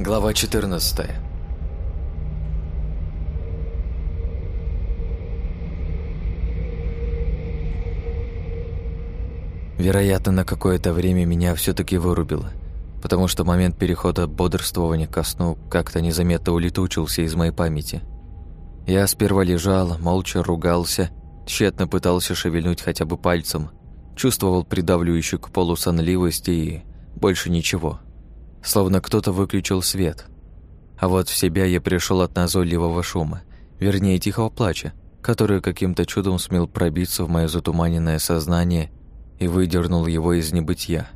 Глава 14 Вероятно, на какое-то время меня все таки вырубило, потому что момент перехода бодрствования ко сну как-то незаметно улетучился из моей памяти. Я сперва лежал, молча ругался, тщетно пытался шевельнуть хотя бы пальцем, чувствовал придавливающую к полу сонливость и больше ничего. Словно кто-то выключил свет. А вот в себя я пришел от назойливого шума, вернее, тихого плача, который каким-то чудом смел пробиться в мое затуманенное сознание и выдернул его из небытия.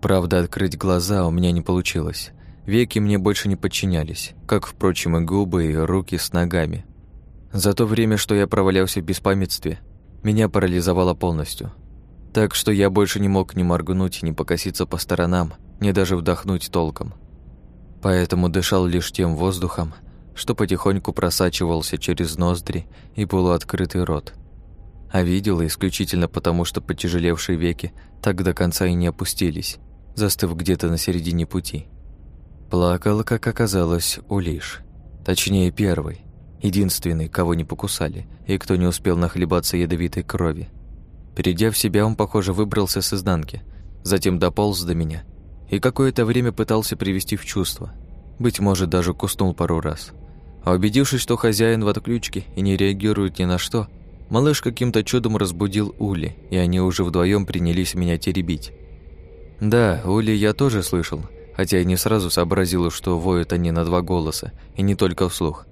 Правда, открыть глаза у меня не получилось. Веки мне больше не подчинялись, как, впрочем, и губы, и руки с ногами. За то время, что я провалялся в беспамятстве, меня парализовало полностью. Так что я больше не мог ни моргнуть, ни покоситься по сторонам, ни даже вдохнуть толком. Поэтому дышал лишь тем воздухом, что потихоньку просачивался через ноздри и полуоткрытый рот – а видела исключительно потому, что потяжелевшие веки так до конца и не опустились, застыв где-то на середине пути. Плакал, как оказалось, Улиш. Точнее, первый, единственный, кого не покусали, и кто не успел нахлебаться ядовитой крови. Перейдя в себя, он, похоже, выбрался с изнанки, затем дополз до меня и какое-то время пытался привести в чувство. Быть может, даже куснул пару раз. А убедившись, что хозяин в отключке и не реагирует ни на что, Малыш каким-то чудом разбудил Ули, и они уже вдвоем принялись меня теребить. Да, Ули я тоже слышал, хотя и не сразу сообразил, что воют они на два голоса, и не только вслух.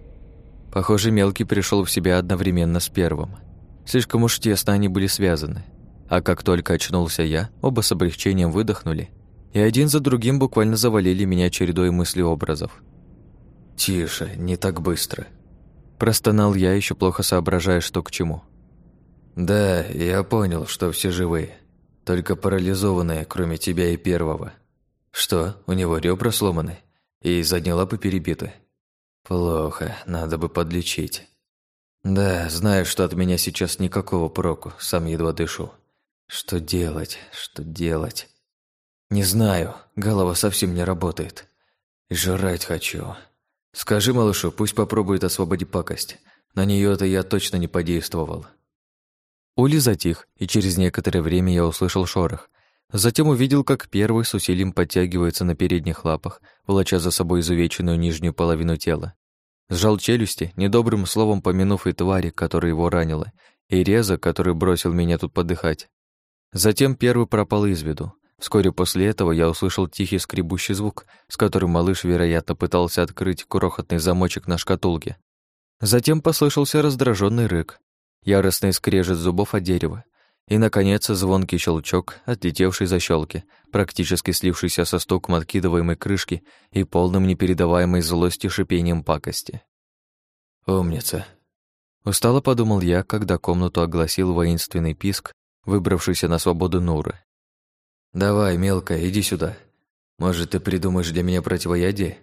Похоже, мелкий пришел в себя одновременно с первым. Слишком уж тесно они были связаны. А как только очнулся я, оба с облегчением выдохнули, и один за другим буквально завалили меня чередой мыслеобразов. «Тише, не так быстро», Простонал я, еще плохо соображая, что к чему. «Да, я понял, что все живые. Только парализованные, кроме тебя и первого. Что, у него ребра сломаны? И задние лапы перебиты? Плохо, надо бы подлечить. Да, знаю, что от меня сейчас никакого проку, сам едва дышу. Что делать, что делать? Не знаю, голова совсем не работает. Жрать хочу. Скажи малышу, пусть попробует освободить пакость. На нее это я точно не подействовал. Ули затих, и через некоторое время я услышал шорох. Затем увидел, как первый с усилием подтягивается на передних лапах, волоча за собой изувеченную нижнюю половину тела. Сжал челюсти, недобрым словом помянув и твари, которая его ранила, и реза, который бросил меня тут подыхать. Затем первый пропал из виду. Вскоре после этого я услышал тихий скребущий звук, с которым малыш, вероятно, пытался открыть крохотный замочек на шкатулке. Затем послышался раздраженный рык, яростный скрежет зубов от дерева, и, наконец, звонкий щелчок, отлетевший защелки, практически слившийся со стуком откидываемой крышки и полным непередаваемой злости шипением пакости. «Умница!» Устало подумал я, когда комнату огласил воинственный писк, выбравшийся на свободу Нуры. «Давай, мелкая, иди сюда. Может, ты придумаешь для меня противоядие?»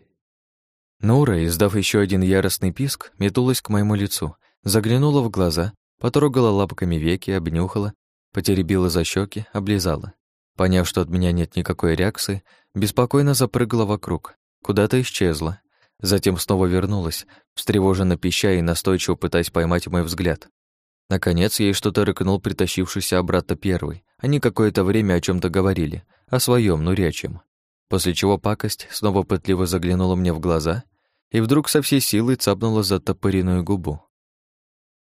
Нура, издав еще один яростный писк, метнулась к моему лицу, заглянула в глаза, потрогала лапками веки, обнюхала, потеребила за щеки, облизала. Поняв, что от меня нет никакой реакции, беспокойно запрыгала вокруг, куда-то исчезла. Затем снова вернулась, встревоженно пища и настойчиво пытаясь поймать мой взгляд. Наконец ей что-то рыкнул притащившийся обратно первый. Они какое-то время о чем то говорили, о своем, ну речем. После чего пакость снова пытливо заглянула мне в глаза и вдруг со всей силы цапнула за топориную губу.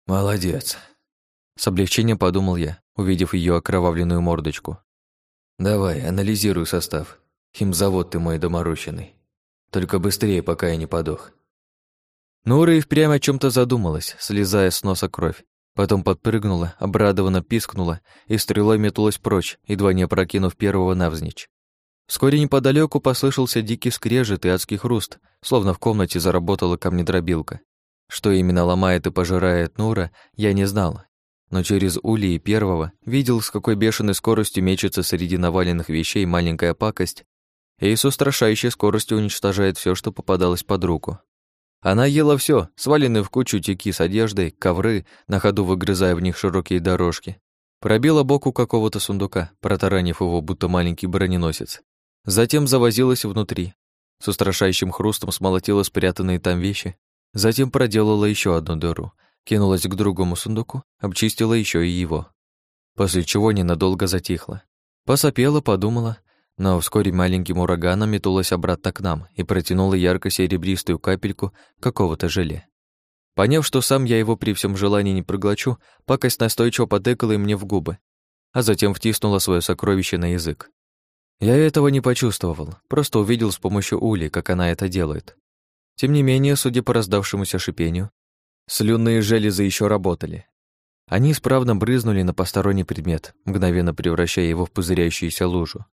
«Молодец», — с облегчением подумал я, увидев ее окровавленную мордочку. «Давай, анализируй состав. Химзавод ты мой доморощенный. Только быстрее, пока я не подох». Нура и впрямь о чем то задумалась, слезая с носа кровь, Потом подпрыгнула, обрадованно пискнула и стрелой метнулась прочь, едва не опрокинув первого навзничь. Вскоре неподалеку послышался дикий скрежет и адский хруст, словно в комнате заработала камнедробилка. Что именно ломает и пожирает Нура, я не знал. Но через улей первого видел, с какой бешеной скоростью мечется среди наваленных вещей маленькая пакость и с устрашающей скоростью уничтожает все, что попадалось под руку. Она ела все, сваленные в кучу тюки с одеждой, ковры, на ходу выгрызая в них широкие дорожки. Пробила боку какого-то сундука, протаранив его, будто маленький броненосец. Затем завозилась внутри. с устрашающим хрустом смолотила спрятанные там вещи, затем проделала еще одну дыру, кинулась к другому сундуку, обчистила еще и его. После чего ненадолго затихла. Посопела, подумала, но вскоре маленьким ураганом метулась обратно к нам и протянула ярко-серебристую капельку какого-то желе. Поняв, что сам я его при всем желании не проглочу, пакость настойчиво потыкала и мне в губы, а затем втиснула свое сокровище на язык. Я этого не почувствовал, просто увидел с помощью ули, как она это делает. Тем не менее, судя по раздавшемуся шипению, слюнные железы еще работали. Они исправно брызнули на посторонний предмет, мгновенно превращая его в пузыряющуюся лужу.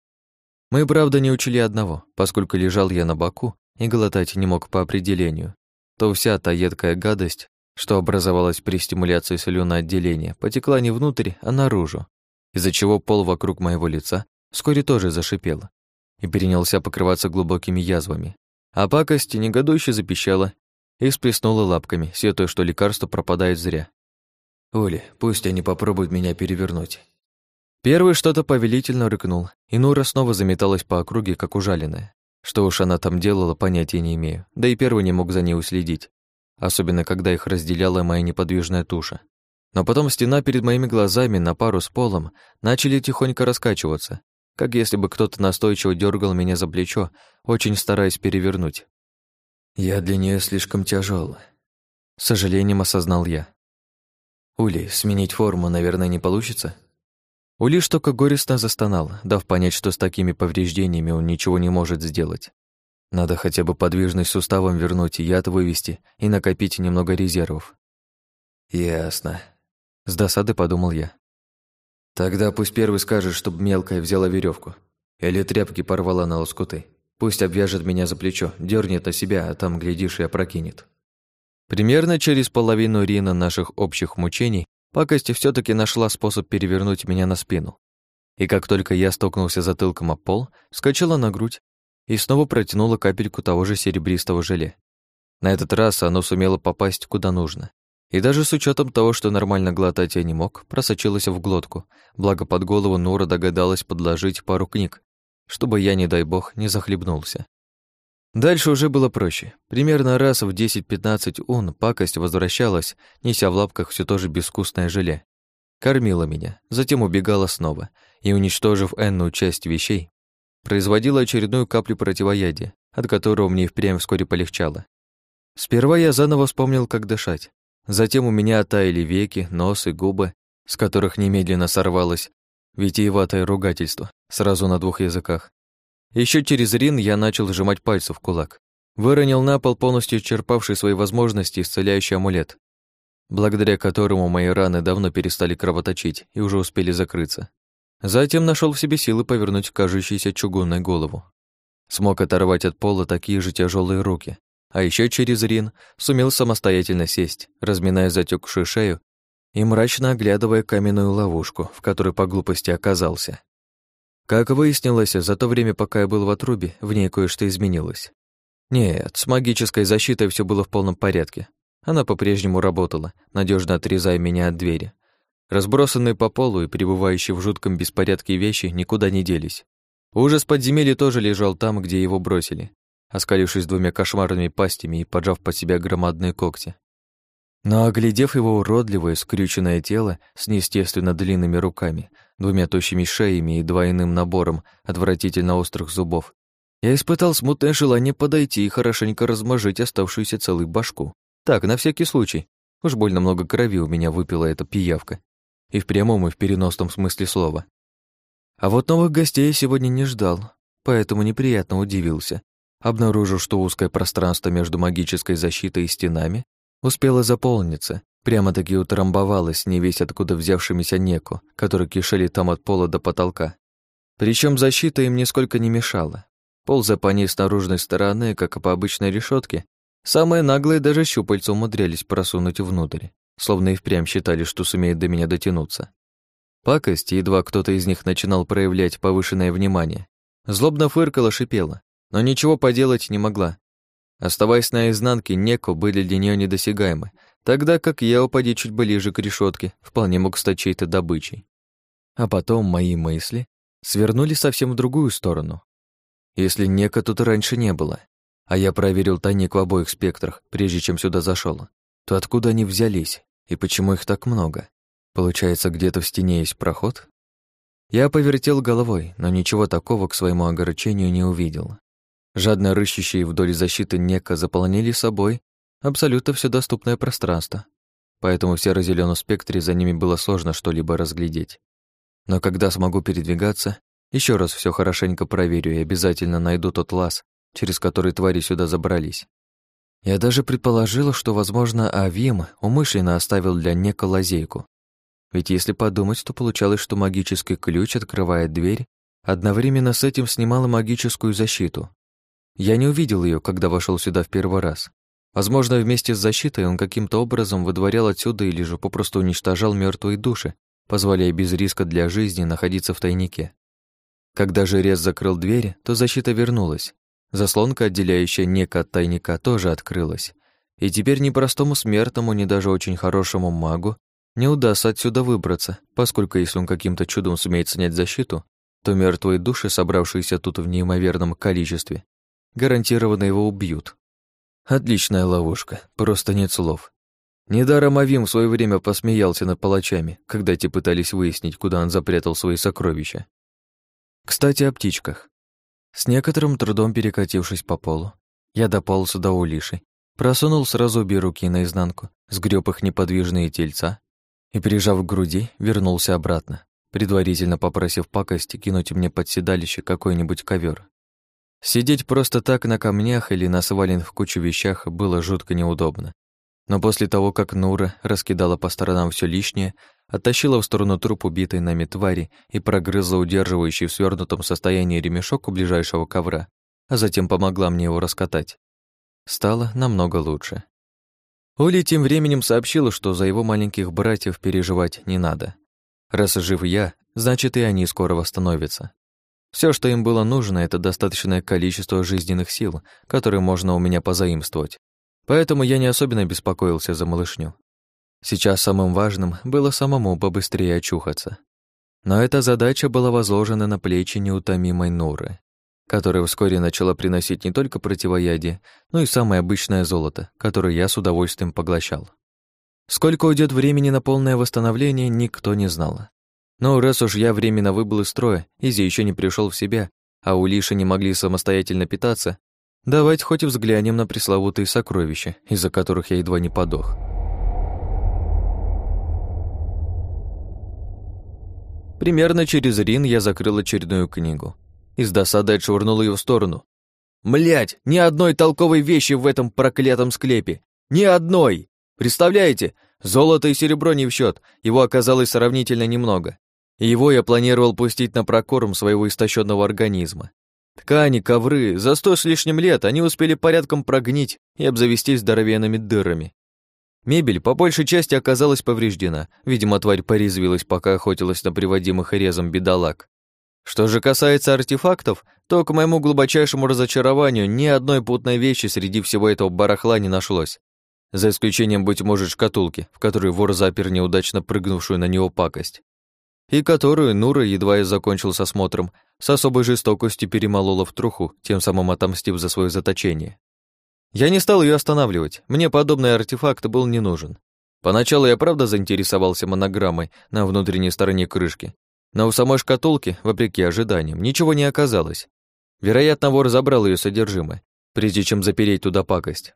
Мы, правда, не учили одного, поскольку лежал я на боку и глотать не мог по определению, то вся та едкая гадость, что образовалась при стимуляции слюноотделения, потекла не внутрь, а наружу, из-за чего пол вокруг моего лица вскоре тоже зашипел и перенялся покрываться глубокими язвами. А пакость негодующе запищала и сплеснула лапками, сетуя, что лекарство пропадает зря. «Оли, пусть они попробуют меня перевернуть». Первый что-то повелительно рыкнул, и Нура снова заметалась по округе, как ужаленная. Что уж она там делала, понятия не имею, да и первый не мог за ней уследить, особенно когда их разделяла моя неподвижная туша. Но потом стена перед моими глазами на пару с полом начали тихонько раскачиваться, как если бы кто-то настойчиво дергал меня за плечо, очень стараясь перевернуть. Я для нее слишком тяжел. С сожалением осознал я. Ули, сменить форму, наверное, не получится? Ули только горестно застонал, дав понять, что с такими повреждениями он ничего не может сделать. Надо хотя бы подвижность суставом вернуть, яд вывести и накопить немного резервов. Ясно. С досады подумал я. Тогда пусть первый скажет, чтобы мелкая взяла веревку. Или тряпки порвала на лоскуты. Пусть обвяжет меня за плечо, дернет на себя, а там, глядишь, и опрокинет. Примерно через половину Рина наших общих мучений пакость все таки нашла способ перевернуть меня на спину. И как только я столкнулся затылком об пол, скачала на грудь и снова протянула капельку того же серебристого желе. На этот раз оно сумело попасть куда нужно. И даже с учетом того, что нормально глотать я не мог, просочилась в глотку, благо под голову Нура догадалась подложить пару книг, чтобы я, не дай бог, не захлебнулся. Дальше уже было проще. Примерно раз в 10-15 ун пакость возвращалась, неся в лапках все то же безвкусное желе. Кормила меня, затем убегала снова, и, уничтожив энную часть вещей, производила очередную каплю противоядия, от которого мне впрямь вскоре полегчало. Сперва я заново вспомнил, как дышать, Затем у меня оттаяли веки, нос и губы, с которых немедленно сорвалось витиеватое ругательство, сразу на двух языках. Еще через рин я начал сжимать пальцы в кулак. Выронил на пол полностью исчерпавший свои возможности исцеляющий амулет, благодаря которому мои раны давно перестали кровоточить и уже успели закрыться. Затем нашел в себе силы повернуть кажущуюся чугунной голову. Смог оторвать от пола такие же тяжелые руки, а еще через Рин сумел самостоятельно сесть, разминая затекшую шею и мрачно оглядывая каменную ловушку, в которой по глупости оказался. Как выяснилось, за то время, пока я был в отрубе, в ней кое-что изменилось. Нет, с магической защитой все было в полном порядке. Она по-прежнему работала, надежно отрезая меня от двери. Разбросанные по полу и пребывающие в жутком беспорядке вещи никуда не делись. Ужас подземелья тоже лежал там, где его бросили, оскалившись двумя кошмарными пастями и поджав под себя громадные когти. Но, оглядев его уродливое, скрюченное тело с неестественно длинными руками, двумя тощими шеями и двойным набором отвратительно острых зубов, я испытал смутное желание подойти и хорошенько размажить оставшуюся целую башку. Так, на всякий случай. Уж больно много крови у меня выпила эта пиявка. И в прямом, и в переносном смысле слова. А вот новых гостей я сегодня не ждал, поэтому неприятно удивился, обнаружив, что узкое пространство между магической защитой и стенами успело заполниться, прямо-таки утрамбовалось не весь откуда взявшимися неку, которые кишели там от пола до потолка. Причем защита им нисколько не мешала. Ползая по ней с наружной стороны, как и по обычной решетке, самые наглые даже щупальца умудрялись просунуть внутрь, словно и впрямь считали, что сумеет до меня дотянуться. Пакость, едва кто-то из них начинал проявлять повышенное внимание, злобно фыркала, шипела, но ничего поделать не могла. Оставаясь на изнанке, Неко были для нее недосягаемы, тогда как я, упади чуть ближе к решетке, вполне мог стать чьей-то добычей. А потом мои мысли свернули совсем в другую сторону. Если Неко тут раньше не было, а я проверил тайник в обоих спектрах, прежде чем сюда зашел, то откуда они взялись и почему их так много? Получается, где-то в стене есть проход? Я повертел головой, но ничего такого к своему огорчению не увидел. Жадно рыщущие вдоль защиты Нека заполнили собой абсолютно все доступное пространство, поэтому в серо-зелёном спектре за ними было сложно что-либо разглядеть. Но когда смогу передвигаться, еще раз все хорошенько проверю и обязательно найду тот лаз, через который твари сюда забрались. Я даже предположила, что, возможно, Авим умышленно оставил для Нека лазейку. Ведь если подумать, то получалось, что магический ключ открывает дверь, одновременно с этим снимал магическую защиту. Я не увидел ее, когда вошел сюда в первый раз. Возможно, вместе с защитой он каким-то образом выдворял отсюда или же попросту уничтожал мертвые души, позволяя без риска для жизни находиться в тайнике. Когда же закрыл дверь, то защита вернулась. Заслонка, отделяющая Нека от тайника, тоже открылась. И теперь ни простому смертному, ни даже очень хорошему магу не удастся отсюда выбраться, поскольку если он каким-то чудом сумеет снять защиту, то мертвые души, собравшиеся тут в неимоверном количестве, гарантированно его убьют. Отличная ловушка, просто нет слов. Недаром Авим в свое время посмеялся над палачами, когда те пытались выяснить, куда он запрятал свои сокровища. Кстати, о птичках. С некоторым трудом перекатившись по полу, я дополз до улиши, просунул сразу обе руки наизнанку, сгреб их неподвижные тельца и, прижав к груди, вернулся обратно, предварительно попросив пакости кинуть мне под седалище какой-нибудь ковер. Сидеть просто так на камнях или на сваленных кучу вещах было жутко неудобно. Но после того, как Нура раскидала по сторонам все лишнее, оттащила в сторону труп убитой нами твари и прогрызла удерживающий в свернутом состоянии ремешок у ближайшего ковра, а затем помогла мне его раскатать. Стало намного лучше. Оли тем временем сообщила, что за его маленьких братьев переживать не надо. Раз жив я, значит и они скоро восстановятся. Все, что им было нужно, это достаточное количество жизненных сил, которые можно у меня позаимствовать. Поэтому я не особенно беспокоился за малышню. Сейчас самым важным было самому побыстрее очухаться. Но эта задача была возложена на плечи неутомимой Нуры, которая вскоре начала приносить не только противоядие, но и самое обычное золото, которое я с удовольствием поглощал. Сколько уйдет времени на полное восстановление, никто не знал. Но раз уж я временно выбыл из строя, Изи еще не пришел в себя, а у Лиши не могли самостоятельно питаться, давайте хоть и взглянем на пресловутые сокровища, из-за которых я едва не подох. Примерно через Рин я закрыл очередную книгу. Из досады отшвырнул ее в сторону. Млять, ни одной толковой вещи в этом проклятом склепе! Ни одной! Представляете, золото и серебро не в счет, его оказалось сравнительно немного и его я планировал пустить на прокорм своего истощенного организма. Ткани, ковры, за сто с лишним лет они успели порядком прогнить и обзавестись здоровенными дырами. Мебель по большей части оказалась повреждена, видимо, тварь порезвилась, пока охотилась на приводимых резом бедолаг. Что же касается артефактов, то, к моему глубочайшему разочарованию, ни одной путной вещи среди всего этого барахла не нашлось. За исключением, быть может, шкатулки, в которой вор запер неудачно прыгнувшую на него пакость и которую Нура, едва я закончил с осмотром, с особой жестокостью перемолола в труху, тем самым отомстив за свое заточение. Я не стал ее останавливать, мне подобный артефакт был не нужен. Поначалу я правда заинтересовался монограммой на внутренней стороне крышки, но у самой шкатулки, вопреки ожиданиям, ничего не оказалось. Вероятно, вор забрал ее содержимое, прежде чем запереть туда пакость.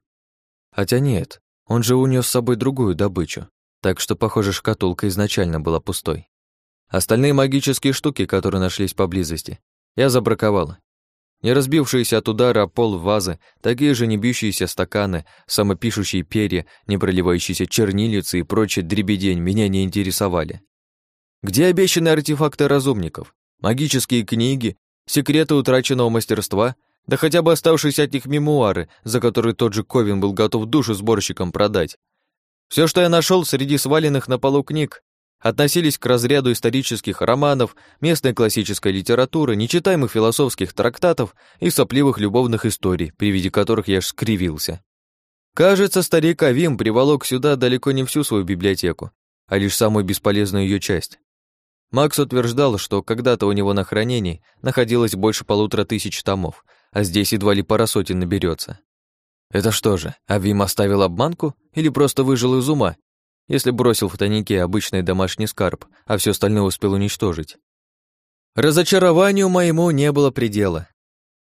Хотя нет, он же унес с собой другую добычу, так что, похоже, шкатулка изначально была пустой. Остальные магические штуки, которые нашлись поблизости, я забраковал. Не разбившиеся от удара пол вазы, такие же не бьющиеся стаканы, самопишущие перья, не проливающиеся чернилицы и прочий дребедень меня не интересовали. Где обещанные артефакты разумников? Магические книги? Секреты утраченного мастерства? Да хотя бы оставшиеся от них мемуары, за которые тот же Ковин был готов душу сборщикам продать. Все, что я нашел среди сваленных на полу книг, относились к разряду исторических романов, местной классической литературы, нечитаемых философских трактатов и сопливых любовных историй, при виде которых я аж скривился. Кажется, старик Авим приволок сюда далеко не всю свою библиотеку, а лишь самую бесполезную ее часть. Макс утверждал, что когда-то у него на хранении находилось больше полутора тысяч томов, а здесь едва ли пара сотен наберется. Это что же, Авим оставил обманку или просто выжил из ума, если бросил в тайнике обычный домашний скарб, а все остальное успел уничтожить? Разочарованию моему не было предела.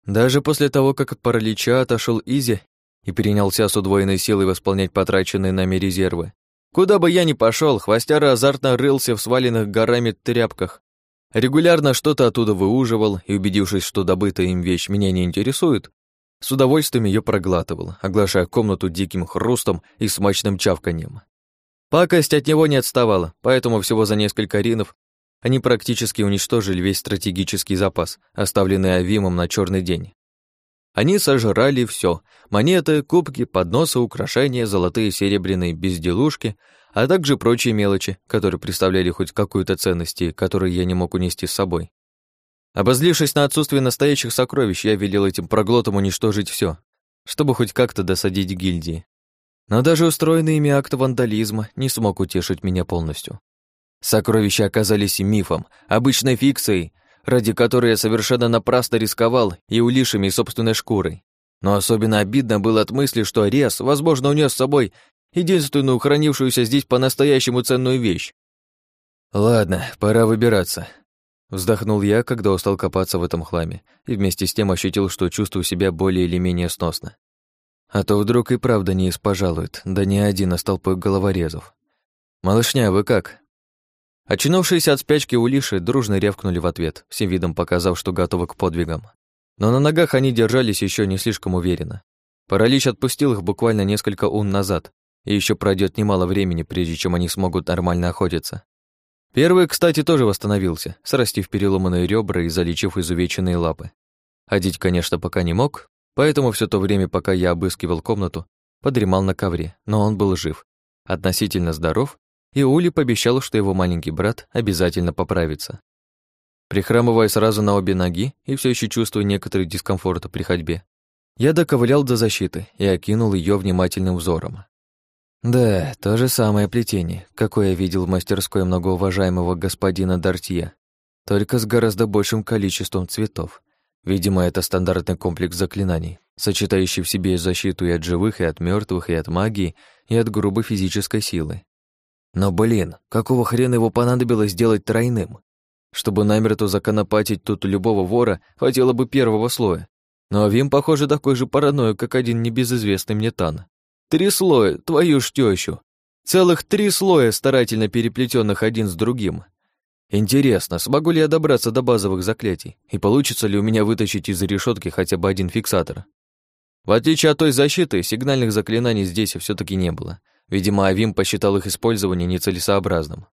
Даже после того, как от паралича отошел Изи и перенялся с удвоенной силой восполнять потраченные нами резервы, куда бы я ни пошел, хвостяра азартно рылся в сваленных горами тряпках, регулярно что-то оттуда выуживал и, убедившись, что добытая им вещь меня не интересует, с удовольствием ее проглатывал, оглашая комнату диким хрустом и смачным чавканьем. Пакость от него не отставала, поэтому всего за несколько ринов они практически уничтожили весь стратегический запас, оставленный Авимом на черный день. Они сожрали все: монеты, кубки, подносы, украшения, золотые серебряные безделушки, а также прочие мелочи, которые представляли хоть какую-то ценность и которые я не мог унести с собой. Обозлившись на отсутствие настоящих сокровищ, я велел этим проглотам уничтожить все, чтобы хоть как-то досадить гильдии. Но даже устроенный ими акт вандализма не смог утешить меня полностью. Сокровища оказались мифом, обычной фикцией, ради которой я совершенно напрасно рисковал и улишами, собственной шкурой. Но особенно обидно было от мысли, что Рес, возможно, унес с собой единственную хранившуюся здесь по-настоящему ценную вещь. «Ладно, пора выбираться», Вздохнул я, когда устал копаться в этом хламе, и вместе с тем ощутил, что чувствую себя более или менее сносно. А то вдруг и правда не испожалует, да не один, а с толпой головорезов. «Малышня, вы как?» Очнувшиеся от спячки улиши дружно рявкнули в ответ, всем видом показав, что готовы к подвигам. Но на ногах они держались еще не слишком уверенно. Паралич отпустил их буквально несколько ун назад, и еще пройдет немало времени, прежде чем они смогут нормально охотиться. Первый, кстати, тоже восстановился, срастив переломанные ребра и залечив изувеченные лапы. Ходить, конечно, пока не мог, поэтому все то время, пока я обыскивал комнату, подремал на ковре, но он был жив, относительно здоров, и Ули пообещал, что его маленький брат обязательно поправится. Прихрамывая сразу на обе ноги и все еще чувствуя некоторый дискомфорт при ходьбе, я доковылял до защиты и окинул ее внимательным взором. Да, то же самое плетение, какое я видел в мастерской многоуважаемого господина Дартье, только с гораздо большим количеством цветов. Видимо, это стандартный комплекс заклинаний, сочетающий в себе защиту и от живых, и от мертвых, и от магии, и от грубой физической силы. Но, блин, какого хрена его понадобилось сделать тройным? Чтобы намертво законопатить тут любого вора, хватило бы первого слоя. Но Вим, похоже, такой же параноик, как один небезызвестный мне Тан. Три слоя, твою ж тёщу. Целых три слоя, старательно переплетенных один с другим. Интересно, смогу ли я добраться до базовых заклятий, и получится ли у меня вытащить из решетки хотя бы один фиксатор? В отличие от той защиты, сигнальных заклинаний здесь все таки не было. Видимо, Авим посчитал их использование нецелесообразным.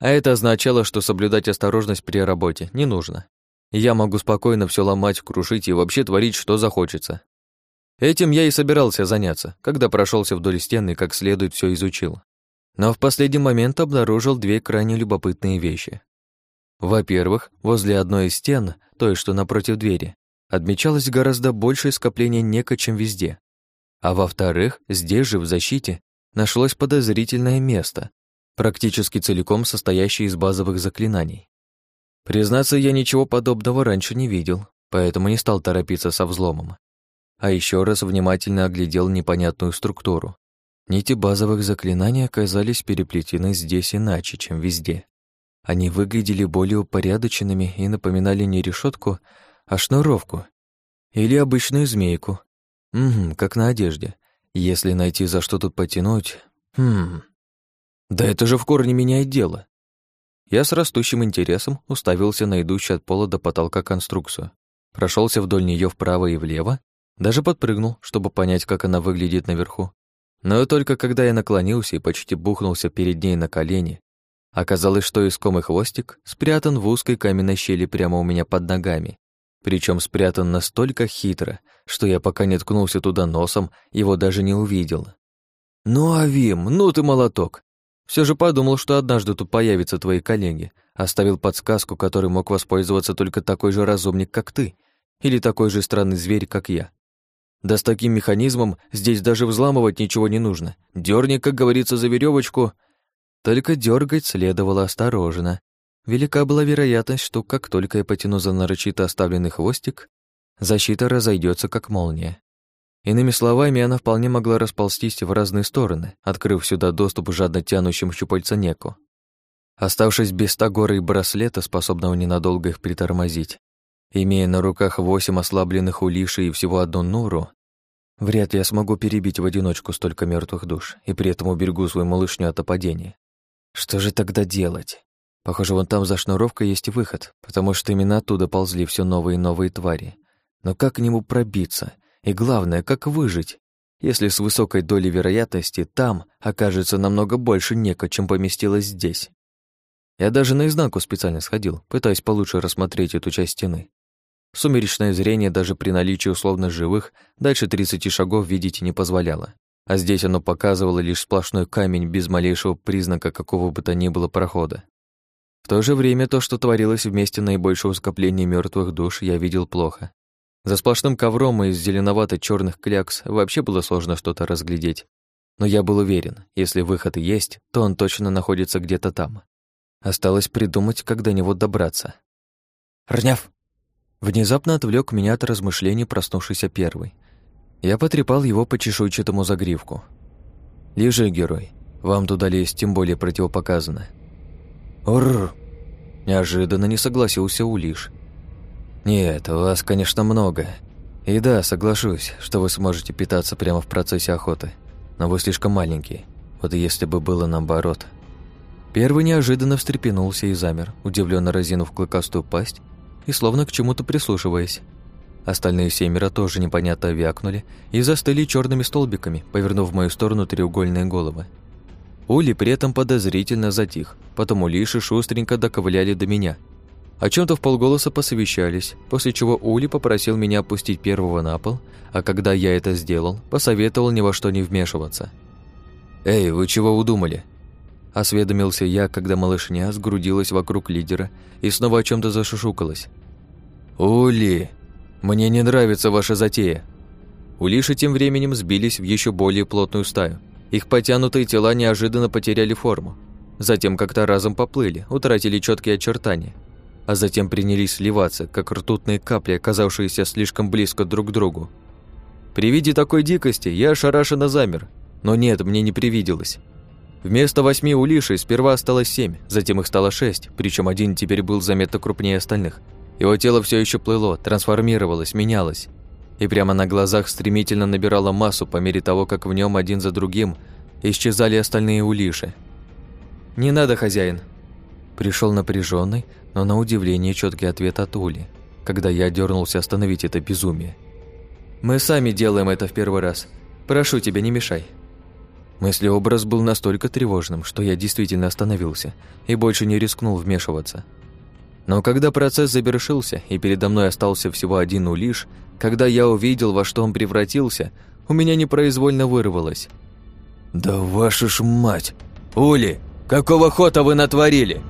А это означало, что соблюдать осторожность при работе не нужно. Я могу спокойно все ломать, крушить и вообще творить, что захочется. Этим я и собирался заняться, когда прошелся вдоль стены и как следует все изучил. Но в последний момент обнаружил две крайне любопытные вещи. Во-первых, возле одной из стен, той, что напротив двери, отмечалось гораздо большее скопление нека, чем везде. А во-вторых, здесь же, в защите, нашлось подозрительное место, практически целиком состоящее из базовых заклинаний. Признаться, я ничего подобного раньше не видел, поэтому не стал торопиться со взломом а еще раз внимательно оглядел непонятную структуру. Нити базовых заклинаний оказались переплетены здесь иначе, чем везде. Они выглядели более упорядоченными и напоминали не решетку, а шнуровку. Или обычную змейку. Угу, как на одежде. Если найти за что тут потянуть... Хм... Да это же в корне меняет дело. Я с растущим интересом уставился на идущую от пола до потолка конструкцию. Прошелся вдоль нее вправо и влево даже подпрыгнул, чтобы понять, как она выглядит наверху. Но только когда я наклонился и почти бухнулся перед ней на колени, оказалось, что искомый хвостик спрятан в узкой каменной щели прямо у меня под ногами. Причем спрятан настолько хитро, что я пока не ткнулся туда носом, его даже не увидел. «Ну, Авим, ну ты молоток!» Все же подумал, что однажды тут появятся твои коллеги. Оставил подсказку, которой мог воспользоваться только такой же разумник, как ты, или такой же странный зверь, как я. Да с таким механизмом здесь даже взламывать ничего не нужно. Дёрни, как говорится, за веревочку. Только дергать следовало осторожно. велика была вероятность, что как только я потяну за нарочито оставленный хвостик, защита разойдется как молния. Иными словами, она вполне могла расползтись в разные стороны, открыв сюда доступ жадно тянущим щупальца неку. Оставшись без тагора и браслета, способного ненадолго их притормозить, имея на руках восемь ослабленных улишей и всего одну нуру, вряд ли я смогу перебить в одиночку столько мертвых душ и при этом уберегу свою малышню от опадения. Что же тогда делать? Похоже, вон там за шнуровкой есть выход, потому что именно оттуда ползли все новые и новые твари. Но как к нему пробиться? И главное, как выжить? Если с высокой долей вероятности там окажется намного больше неко, чем поместилось здесь. Я даже наизнанку специально сходил, пытаясь получше рассмотреть эту часть стены. Сумеречное зрение даже при наличии условно живых дальше 30 шагов видеть не позволяло. А здесь оно показывало лишь сплошной камень без малейшего признака какого бы то ни было прохода. В то же время то, что творилось в месте наибольшего скопления мертвых душ, я видел плохо. За сплошным ковром из зеленовато черных клякс вообще было сложно что-то разглядеть. Но я был уверен, если выход и есть, то он точно находится где-то там. Осталось придумать, как до него добраться. «Рняв!» Внезапно отвлек меня от размышлений проснувшийся первый. Я потрепал его по чешуйчатому загривку. «Лежи, герой. Вам туда лезть тем более противопоказано». «Уррр!» Неожиданно не согласился Улиш. «Нет, у вас, конечно, много. И да, соглашусь, что вы сможете питаться прямо в процессе охоты. Но вы слишком маленькие. Вот если бы было наоборот...» Первый неожиданно встрепенулся и замер, удивленно разинув клыкастую пасть и словно к чему-то прислушиваясь. Остальные семеро тоже непонятно вякнули и застыли черными столбиками, повернув в мою сторону треугольные головы. Ули при этом подозрительно затих, потом Улиши шустренько доковыляли до меня. О чем то в полголоса посовещались, после чего Ули попросил меня опустить первого на пол, а когда я это сделал, посоветовал ни во что не вмешиваться. «Эй, вы чего удумали?» Осведомился я, когда малышня сгрудилась вокруг лидера и снова о чем то зашушукалась. «Ули, мне не нравится ваша затея». Улиши тем временем сбились в еще более плотную стаю. Их потянутые тела неожиданно потеряли форму. Затем как-то разом поплыли, утратили четкие очертания. А затем принялись сливаться, как ртутные капли, оказавшиеся слишком близко друг к другу. При виде такой дикости я ошарашенно замер. Но нет, мне не привиделось. Вместо восьми улишей сперва осталось семь, затем их стало шесть, причем один теперь был заметно крупнее остальных. Его тело все еще плыло, трансформировалось, менялось. И прямо на глазах стремительно набирало массу по мере того, как в нем один за другим исчезали остальные улиши. «Не надо, хозяин!» Пришел напряженный, но на удивление четкий ответ от Ули, когда я дернулся остановить это безумие. «Мы сами делаем это в первый раз. Прошу тебя, не мешай». Мыслеобраз был настолько тревожным, что я действительно остановился и больше не рискнул вмешиваться. Но когда процесс завершился и передо мной остался всего один улиш, когда я увидел, во что он превратился, у меня непроизвольно вырвалось. «Да ваша ж мать! Ули, какого хота вы натворили?»